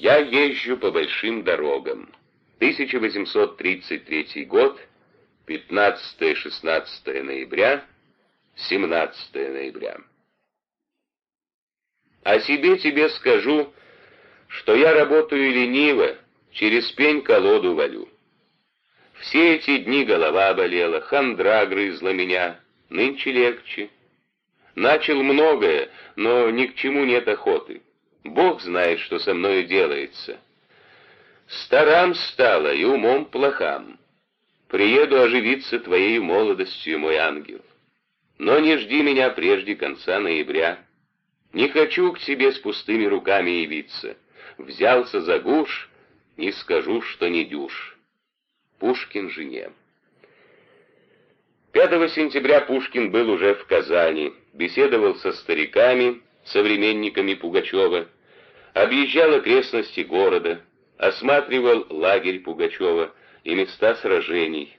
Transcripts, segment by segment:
Я езжу по большим дорогам. 1833 год, 15-16 ноября, 17 ноября. О себе тебе скажу, что я работаю лениво, через пень колоду валю. Все эти дни голова болела, хандра грызла меня, нынче легче. Начал многое, но ни к чему нет охоты. Бог знает, что со мною делается. Старам стало и умом плохам. Приеду оживиться твоей молодостью, мой ангел. Но не жди меня прежде конца ноября. Не хочу к тебе с пустыми руками явиться. Взялся за гуш, не скажу, что не дюш. Пушкин жене. 5 сентября Пушкин был уже в Казани, беседовал со стариками, современниками Пугачева, объезжал окрестности города, осматривал лагерь Пугачева и места сражений,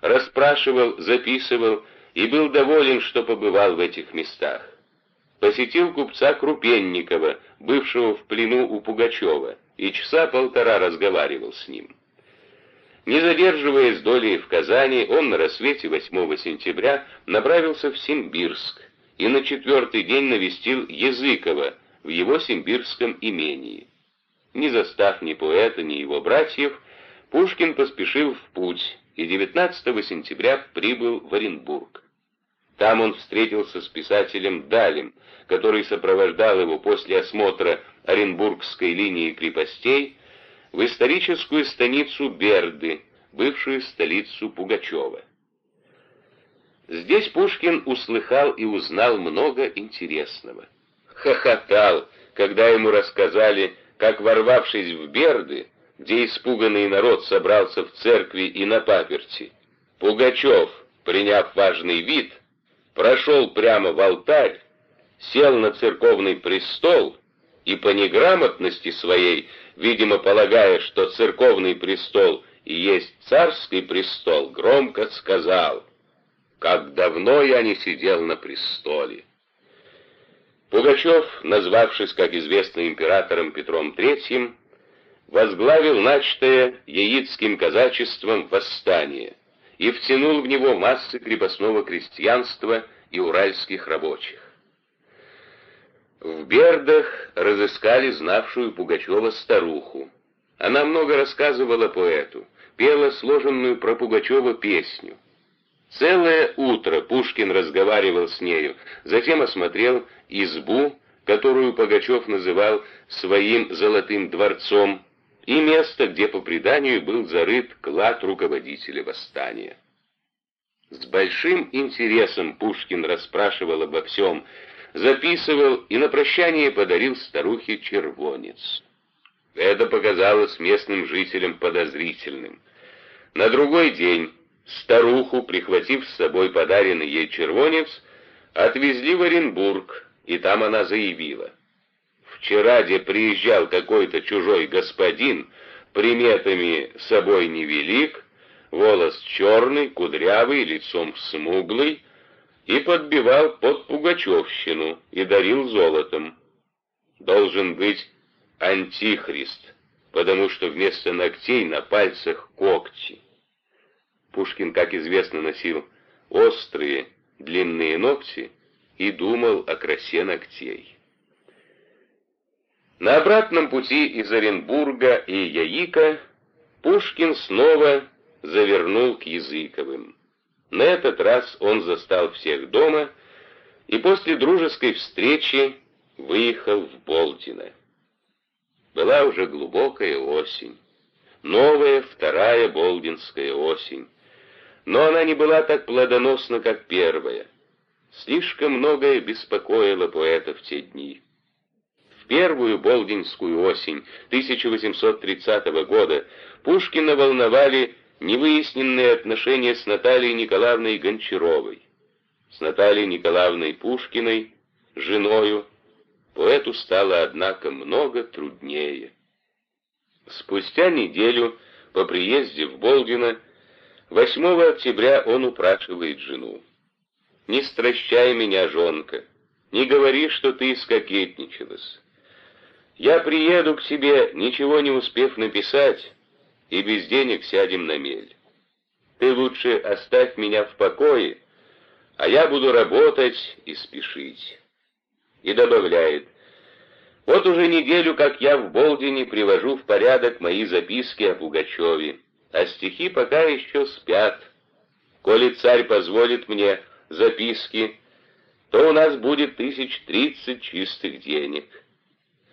расспрашивал, записывал и был доволен, что побывал в этих местах. Посетил купца Крупенникова, бывшего в плену у Пугачева, и часа полтора разговаривал с ним. Не задерживаясь долей в Казани, он на рассвете 8 сентября направился в Симбирск и на четвертый день навестил Языкова в его симбирском имении. Не застав ни поэта, ни его братьев, Пушкин поспешил в путь и 19 сентября прибыл в Оренбург. Там он встретился с писателем Далем, который сопровождал его после осмотра Оренбургской линии крепостей в историческую станицу Берды, бывшую столицу Пугачева. Здесь Пушкин услыхал и узнал много интересного. Хохотал, когда ему рассказали, как, ворвавшись в Берды, где испуганный народ собрался в церкви и на паперти, Пугачев, приняв важный вид, прошел прямо в алтарь, сел на церковный престол и по неграмотности своей, видимо, полагая, что церковный престол и есть царский престол, громко сказал, «Как давно я не сидел на престоле!» Пугачев, назвавшись, как известно, императором Петром III, возглавил начатое яицким казачеством восстание и втянул в него массы крепостного крестьянства и уральских рабочих. В Бердах разыскали знавшую Пугачева старуху. Она много рассказывала поэту, пела сложенную про Пугачева песню. Целое утро Пушкин разговаривал с нею, затем осмотрел избу, которую Пугачев называл своим золотым дворцом, и место, где по преданию был зарыт клад руководителя восстания. С большим интересом Пушкин расспрашивал обо всем, записывал и на прощание подарил старухе червонец. Это показалось местным жителям подозрительным. На другой день старуху, прихватив с собой подаренный ей червонец, отвезли в Оренбург, и там она заявила. «Вчера, где приезжал какой-то чужой господин, приметами собой невелик, волос черный, кудрявый, лицом смуглый, и подбивал под пугачевщину и дарил золотом. Должен быть антихрист, потому что вместо ногтей на пальцах когти. Пушкин, как известно, носил острые, длинные ногти и думал о красе ногтей. На обратном пути из Оренбурга и Яика Пушкин снова завернул к Языковым. На этот раз он застал всех дома и после дружеской встречи выехал в Болдино. Была уже глубокая осень, новая вторая болдинская осень, но она не была так плодоносна, как первая. Слишком многое беспокоило поэта в те дни. В первую болдинскую осень 1830 года Пушкина волновали невыясненные отношения с Натальей Николаевной Гончаровой, с Натальей Николаевной Пушкиной, женою, поэту стало, однако, много труднее. Спустя неделю по приезде в Болдино 8 октября он упрашивает жену. «Не стращай меня, жонка, не говори, что ты искокетничалась. Я приеду к тебе, ничего не успев написать, и без денег сядем на мель. Ты лучше оставь меня в покое, а я буду работать и спешить. И добавляет, вот уже неделю, как я в Болдине привожу в порядок мои записки о Пугачеве, а стихи пока еще спят. Коли царь позволит мне записки, то у нас будет тысяч тридцать чистых денег.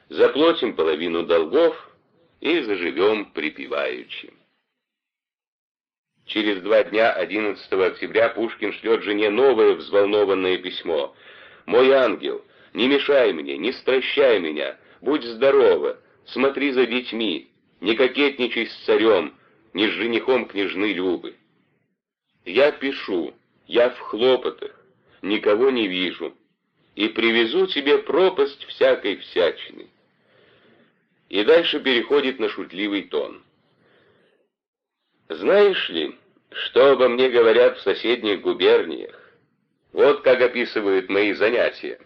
Заплатим половину долгов и заживем припеваючи. Через два дня, 11 октября, Пушкин шлет жене новое взволнованное письмо. «Мой ангел, не мешай мне, не стращай меня, будь здорова, смотри за детьми, не кокетничай с царем, не с женихом княжны Любы. Я пишу, я в хлопотах, никого не вижу, и привезу тебе пропасть всякой всячины. И дальше переходит на шутливый тон. Знаешь ли, что обо мне говорят в соседних губерниях? Вот как описывают мои занятия.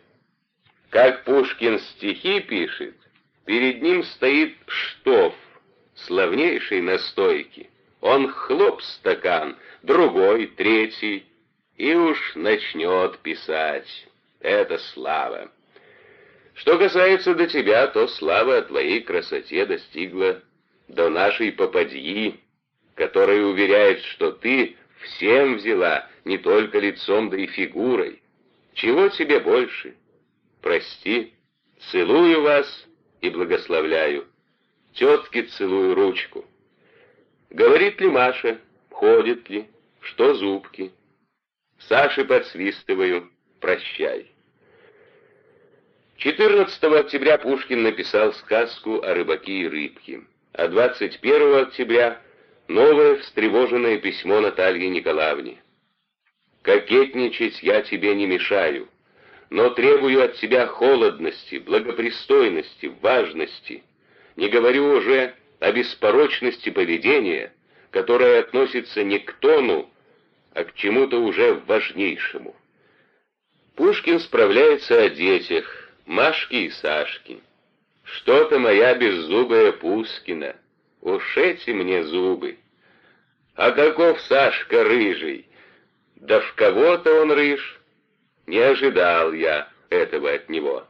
Как Пушкин стихи пишет, перед ним стоит штоф, славнейшей настойки. Он хлоп стакан, другой, третий, и уж начнет писать. Это слава. Что касается до тебя, то слава о твоей красоте достигла до нашей попадьи, которая уверяет, что ты всем взяла, не только лицом, да и фигурой. Чего тебе больше? прости, целую вас и благословляю. Тетке целую ручку. Говорит ли Маша, ходит ли, что зубки? Саше подсвистываю, прощай. 14 октября Пушкин написал сказку о рыбаке и рыбке, а 21 октября новое встревоженное письмо Наталье Николаевне. «Кокетничать я тебе не мешаю, но требую от тебя холодности, благопристойности, важности. Не говорю уже о беспорочности поведения, которое относится не к тону, а к чему-то уже важнейшему. Пушкин справляется о детях, Машке и Сашке. Что-то моя беззубая Пускина, уж эти мне зубы. А каков Сашка рыжий? Да в кого-то он рыж, не ожидал я этого от него.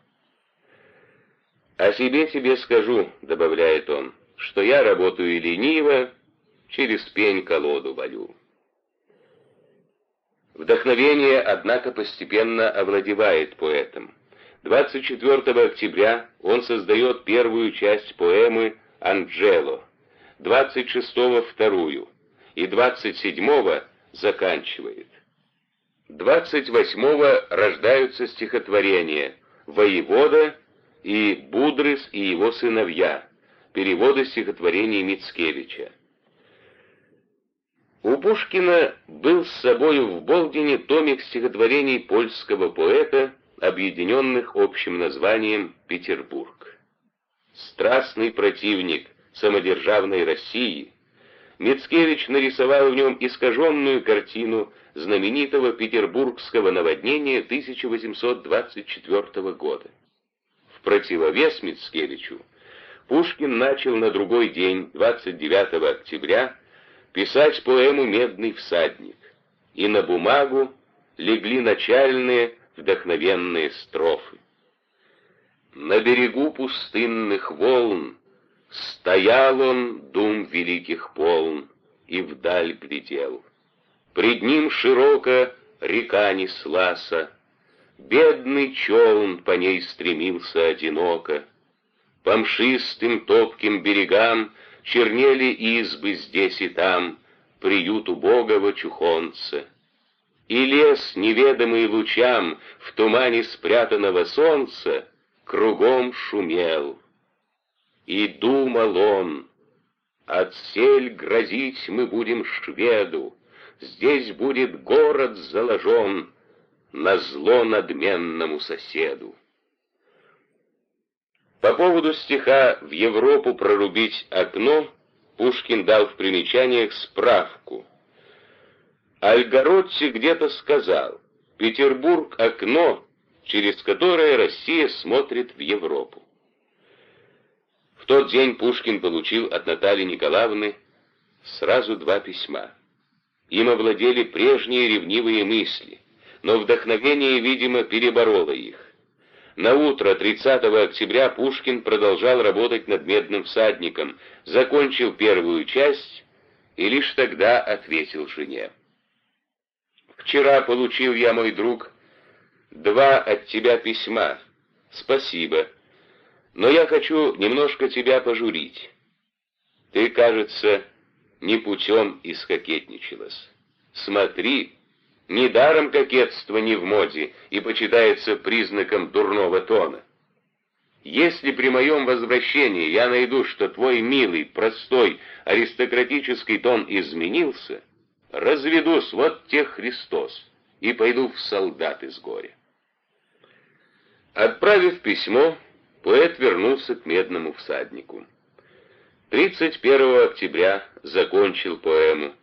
«О себе тебе скажу», — добавляет он, — «что я работаю лениво, через пень-колоду валю». Вдохновение, однако, постепенно овладевает поэтом. 24 октября он создает первую часть поэмы «Анджело», 26-го — вторую, и 27-го заканчивает. 28-го рождаются стихотворения «Воевода» и «Будрыс и его сыновья», переводы стихотворений Мицкевича. У Пушкина был с собою в Болдине томик стихотворений польского поэта, объединенных общим названием «Петербург». Страстный противник самодержавной России, Мицкевич нарисовал в нем искаженную картину знаменитого петербургского наводнения 1824 года. Противовес Мицкевичу Пушкин начал на другой день, 29 октября, писать поэму «Медный всадник», и на бумагу легли начальные вдохновенные строфы. На берегу пустынных волн стоял он, дум великих полн, и вдаль глядел. Пред ним широко река неслася, Бедный челн по ней стремился одиноко. По мшистым топким берегам Чернели избы здесь и там, Приют убогого чухонца. И лес, неведомый лучам, В тумане спрятанного солнца, Кругом шумел. И думал он, Отсель грозить мы будем шведу, здесь будет город заложен на зло надменному соседу. По поводу стиха «В Европу прорубить окно» Пушкин дал в примечаниях справку. Альгородти где-то сказал «Петербург — окно, через которое Россия смотрит в Европу». В тот день Пушкин получил от Натальи Николаевны сразу два письма. Им овладели прежние ревнивые мысли, но вдохновение, видимо, перебороло их. На утро 30 октября Пушкин продолжал работать над «Медным всадником», закончил первую часть и лишь тогда ответил жене. «Вчера получил я, мой друг, два от тебя письма. Спасибо. Но я хочу немножко тебя пожурить. Ты, кажется, не путем искокетничалась. Смотри, недаром кокетство не в моде и почитается признаком дурного тона. Если при моем возвращении я найду, что твой милый, простой, аристократический тон изменился, разведусь, вот тех Христос, и пойду в солдаты с горя. Отправив письмо, поэт вернулся к медному всаднику. 31 октября закончил поэму.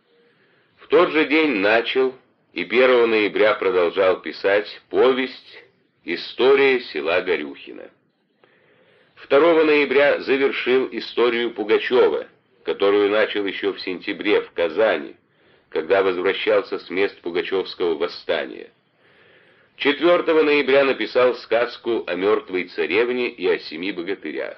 В тот же день начал и 1 ноября продолжал писать повесть «История села Горюхина». 2 ноября завершил историю Пугачева, которую начал еще в сентябре в Казани, когда возвращался с мест Пугачевского восстания. 4 ноября написал сказку о мертвой царевне и о семи богатырях.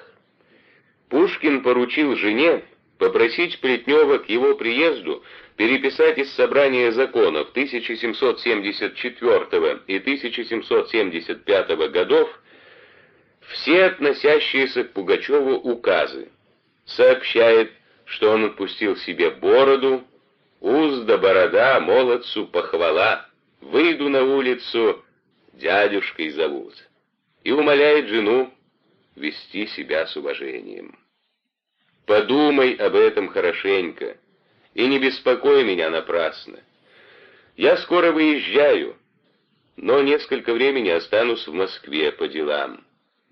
Пушкин поручил жене попросить Плетнева к его приезду переписать из собрания законов 1774 и 1775 годов все относящиеся к Пугачеву указы. Сообщает, что он отпустил себе бороду, уз да борода, молодцу похвала, выйду на улицу, дядюшкой зовут, и умоляет жену вести себя с уважением. Подумай об этом хорошенько и не беспокой меня напрасно. Я скоро выезжаю, но несколько времени останусь в Москве по делам.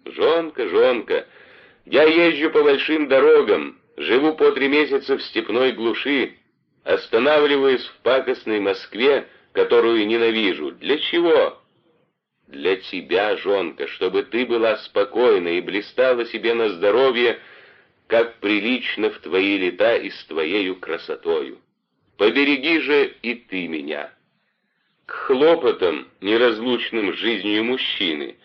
Жонка, жонка, я езжу по большим дорогам, живу по три месяца в степной глуши, останавливаюсь в пакостной Москве, которую ненавижу. Для чего? Для тебя, жонка, чтобы ты была спокойна и блистала себе на здоровье, как прилично в твои лета и с твоею красотою. Побереги же и ты меня. К хлопотам, неразлучным жизнью мужчины,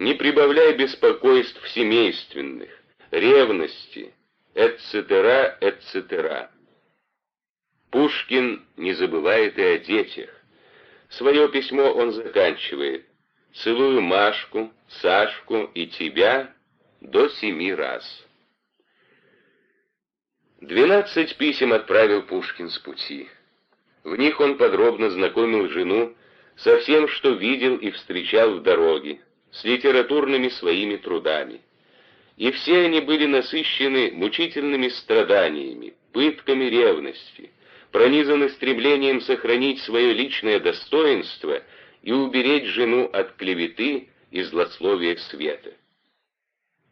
не прибавляй беспокойств семейственных, ревности, etc., etc. Пушкин не забывает и о детях. Свое письмо он заканчивает. «Целую Машку, Сашку и тебя до семи раз». Двенадцать писем отправил Пушкин с пути. В них он подробно знакомил жену со всем, что видел и встречал в дороге, с литературными своими трудами. И все они были насыщены мучительными страданиями, пытками ревности, пронизаны стремлением сохранить свое личное достоинство и уберечь жену от клеветы и злословия света.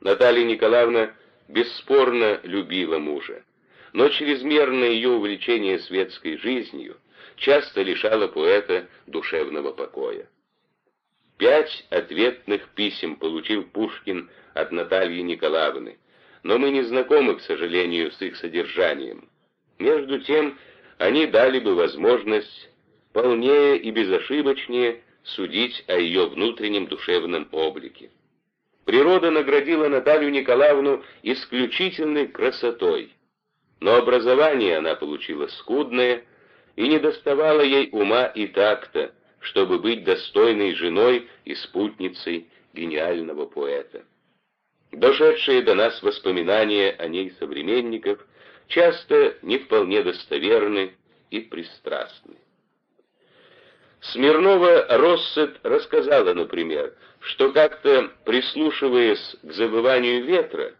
Наталья Николаевна бесспорно любила мужа, но чрезмерное ее увлечение светской жизнью часто лишало поэта душевного покоя. Пять ответных писем получил Пушкин от Натальи Николаевны, но мы не знакомы, к сожалению, с их содержанием. Между тем, они дали бы возможность полнее и безошибочнее судить о ее внутреннем душевном облике. Природа наградила Наталью Николаевну исключительной красотой, но образование она получила скудное, и не доставало ей ума и такта, чтобы быть достойной женой и спутницей гениального поэта. Дошедшие до нас воспоминания о ней современников часто не вполне достоверны и пристрастны. Смирнова Россет рассказала, например, что как-то, прислушиваясь к забыванию ветра,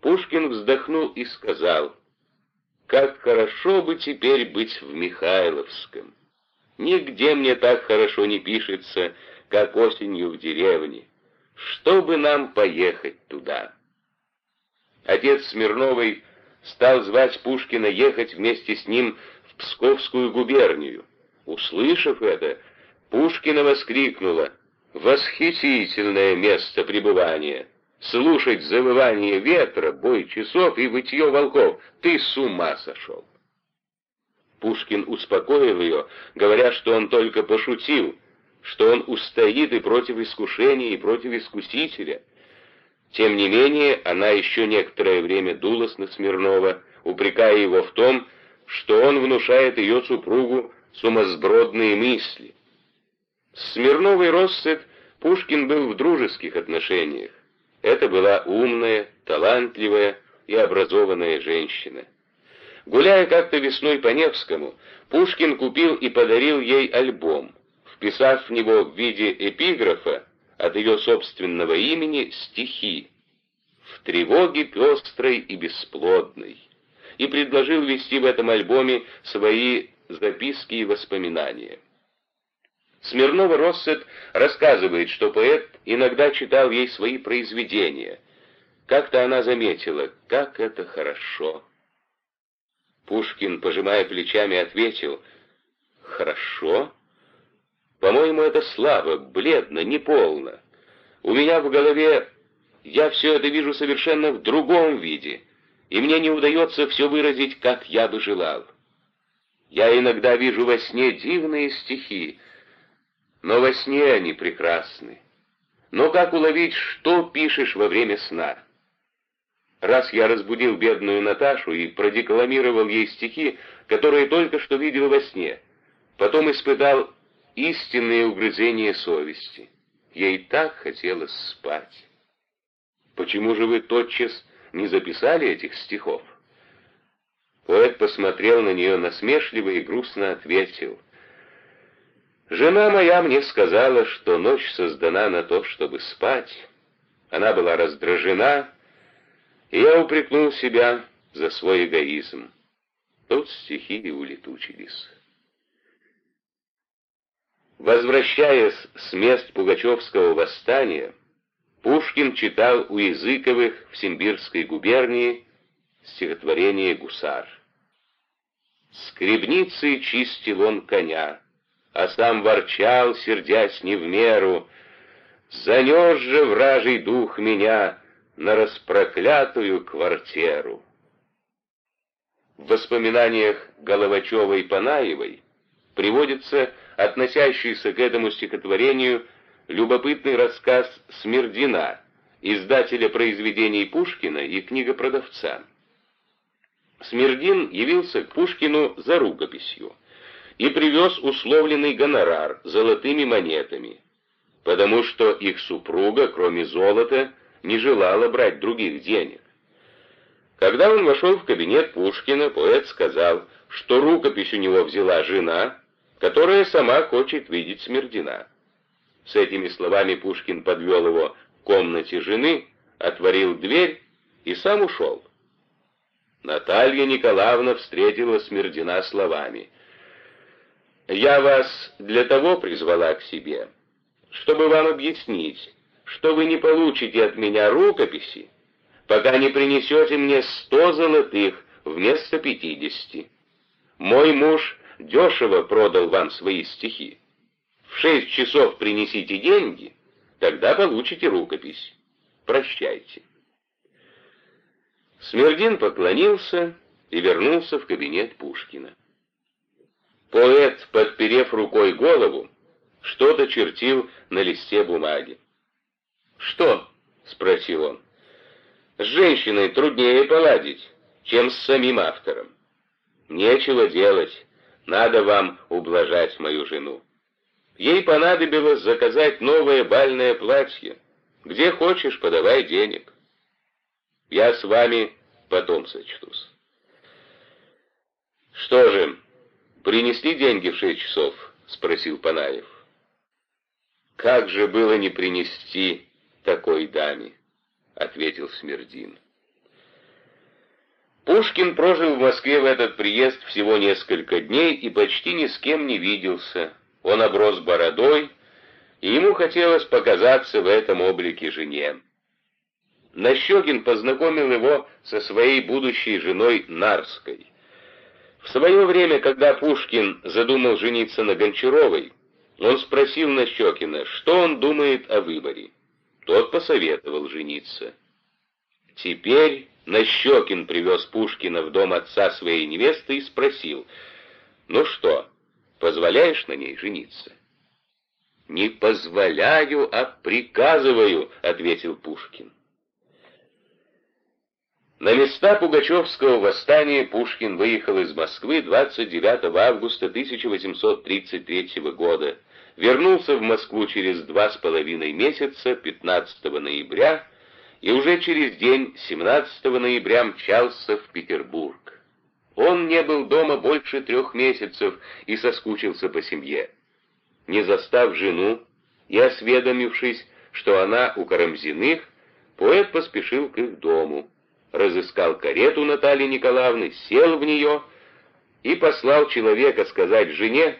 Пушкин вздохнул и сказал, «Как хорошо бы теперь быть в Михайловском! Нигде мне так хорошо не пишется, как осенью в деревне. Чтобы нам поехать туда!» Отец Смирновой стал звать Пушкина ехать вместе с ним в Псковскую губернию. Услышав это, Пушкина воскликнула «Восхитительное место пребывания! Слушать завывание ветра, бой часов и вытье волков. Ты с ума сошел. Пушкин успокоил ее, говоря, что он только пошутил, что он устоит и против искушения, и против искусителя. Тем не менее, она еще некоторое время дулась на Смирнова, упрекая его в том, что он внушает ее супругу сумасбродные мысли. С Смирновой Россет Пушкин был в дружеских отношениях. Это была умная, талантливая и образованная женщина. Гуляя как-то весной по Невскому, Пушкин купил и подарил ей альбом, вписав в него в виде эпиграфа от ее собственного имени стихи «В тревоге пестрой и бесплодной» и предложил вести в этом альбоме свои записки и воспоминания. Смирнова Россет рассказывает, что поэт иногда читал ей свои произведения. Как-то она заметила, как это хорошо. Пушкин, пожимая плечами, ответил, «Хорошо? По-моему, это слабо, бледно, неполно. У меня в голове я все это вижу совершенно в другом виде, и мне не удается все выразить, как я бы желал. Я иногда вижу во сне дивные стихи, но во сне они прекрасны. Но как уловить, что пишешь во время сна? Раз я разбудил бедную Наташу и продекламировал ей стихи, которые только что видел во сне, потом испытал истинные угрызения совести. Ей так хотелось спать. Почему же вы тотчас не записали этих стихов? Поэт посмотрел на нее насмешливо и грустно ответил — Жена моя мне сказала, что ночь создана на то, чтобы спать. Она была раздражена, и я упрекнул себя за свой эгоизм. Тут стихи и улетучились. Возвращаясь с мест Пугачевского восстания, Пушкин читал у Языковых в Симбирской губернии стихотворение «Гусар». Скребницей чистил он коня, а сам ворчал, сердясь не в меру. Занес же вражий дух меня на распроклятую квартиру. В воспоминаниях Головачева и Панаевой приводится относящийся к этому стихотворению любопытный рассказ Смердина, издателя произведений Пушкина и книгопродавца. Смердин явился к Пушкину за рукописью и привез условленный гонорар золотыми монетами, потому что их супруга, кроме золота, не желала брать других денег. Когда он вошел в кабинет Пушкина, поэт сказал, что рукопись у него взяла жена, которая сама хочет видеть Смердина. С этими словами Пушкин подвел его к комнате жены, отворил дверь и сам ушел. Наталья Николаевна встретила Смердина словами — я вас для того призвала к себе, чтобы вам объяснить, что вы не получите от меня рукописи, пока не принесете мне сто золотых вместо пятидесяти. Мой муж дешево продал вам свои стихи. В шесть часов принесите деньги, тогда получите рукопись. Прощайте. Смердин поклонился и вернулся в кабинет Пушкина. Поэт, подперев рукой голову, что-то чертил на листе бумаги. «Что?» — спросил он. «С женщиной труднее поладить, чем с самим автором. Нечего делать, надо вам ублажать мою жену. Ей понадобилось заказать новое бальное платье. Где хочешь, подавай денег. Я с вами потом сочтусь». «Что же?» «Принесли деньги в шесть часов?» — спросил Панаев. «Как же было не принести такой даме?» — ответил Смердин. Пушкин прожил в Москве в этот приезд всего несколько дней и почти ни с кем не виделся. Он оброс бородой, и ему хотелось показаться в этом облике жене. Нащекин познакомил его со своей будущей женой Нарской. В свое время, когда Пушкин задумал жениться на Гончаровой, он спросил Нащекина, что он думает о выборе. Тот посоветовал жениться. Теперь Нащекин привез Пушкина в дом отца своей невесты и спросил, «Ну что, позволяешь на ней жениться?» «Не позволяю, а приказываю», — ответил Пушкин. На места Пугачевского восстания Пушкин выехал из Москвы 29 августа 1833 года, вернулся в Москву через два с половиной месяца, 15 ноября, и уже через день, 17 ноября, мчался в Петербург. Он не был дома больше трех месяцев и соскучился по семье. Не застав жену и осведомившись, что она у Карамзиных, поэт поспешил к их дому разыскал карету Натальи Николаевны, сел в нее и послал человека сказать жене,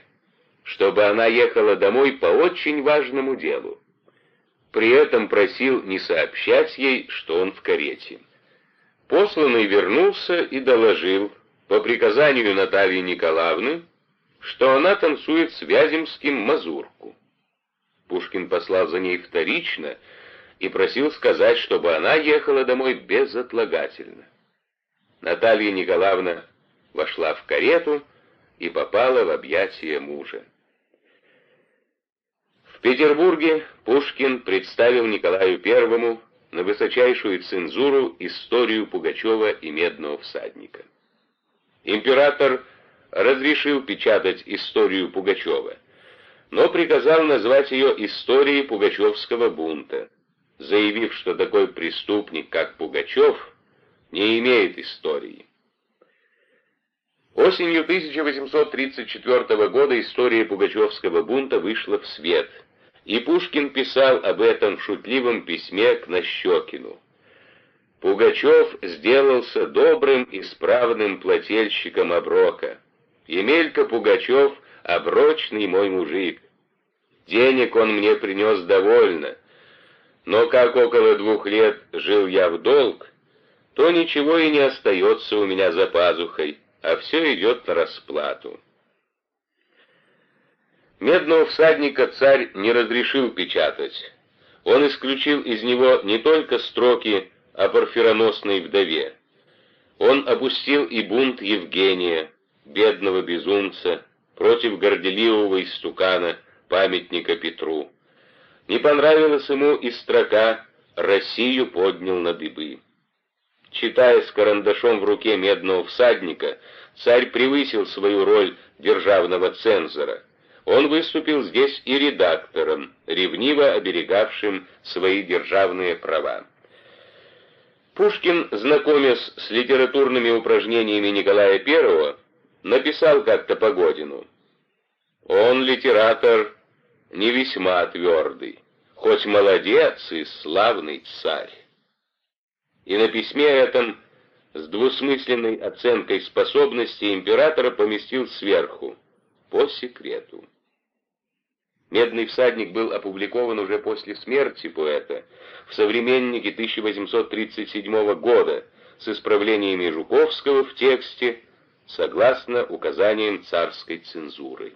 чтобы она ехала домой по очень важному делу. При этом просил не сообщать ей, что он в карете. Посланный вернулся и доложил, по приказанию Натальи Николаевны, что она танцует с Вяземским мазурку. Пушкин послал за ней вторично, и просил сказать, чтобы она ехала домой безотлагательно. Наталья Николаевна вошла в карету и попала в объятия мужа. В Петербурге Пушкин представил Николаю Первому на высочайшую цензуру историю Пугачева и Медного всадника. Император разрешил печатать историю Пугачева, но приказал назвать ее историей Пугачевского бунта заявив, что такой преступник, как Пугачев, не имеет истории. Осенью 1834 года история Пугачевского бунта вышла в свет, и Пушкин писал об этом в шутливом письме к Нащекину. Пугачев сделался добрым и справным плательщиком оброка. Емелька Пугачев — оброчный мой мужик. Денег он мне принес довольно, но как около двух лет жил я в долг, то ничего и не остается у меня за пазухой, а все идет на расплату. Медного всадника царь не разрешил печатать. Он исключил из него не только строки о парфироносной вдове. Он опустил и бунт Евгения, бедного безумца, против горделивого истукана, памятника Петру. Не понравилась ему и строка «Россию поднял на дыбы». Читая с карандашом в руке медного всадника, царь превысил свою роль державного цензора. Он выступил здесь и редактором, ревниво оберегавшим свои державные права. Пушкин, знакомясь с литературными упражнениями Николая I, написал как-то Погодину. «Он литератор не весьма твердый, хоть молодец и славный царь. И на письме этом с двусмысленной оценкой способностей императора поместил сверху, по секрету. «Медный всадник» был опубликован уже после смерти поэта в «Современнике» 1837 года с исправлениями Жуковского в тексте, согласно указаниям царской цензуры.